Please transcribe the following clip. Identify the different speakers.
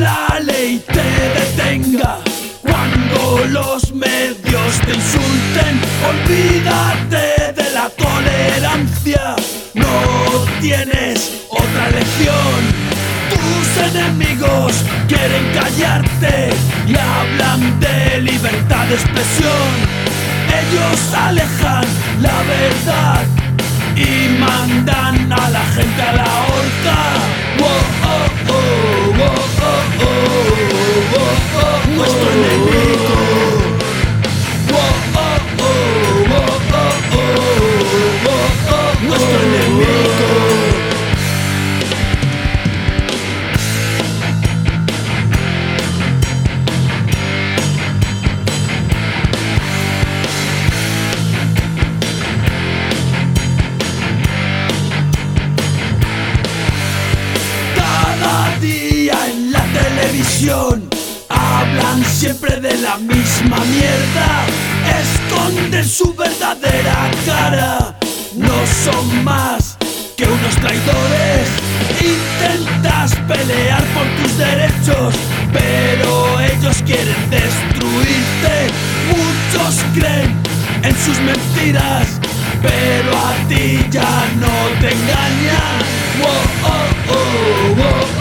Speaker 1: la ley te detenga, cuando los medios te insulten, olvídate de la tolerancia. No tienes otra lección. Tus enemigos quieren callarte y hablan de libertad de expresión. Ellos alejan la verdad y mandan a la gente a la hablan siempre de la misma mierda. Esconden su verdadera cara. No son más que unos traidores. Intentas pelear por tus derechos, pero ellos quieren destruirte. Muchos creen en sus mentiras, pero a ti ya no te engañan. Oh, oh, oh,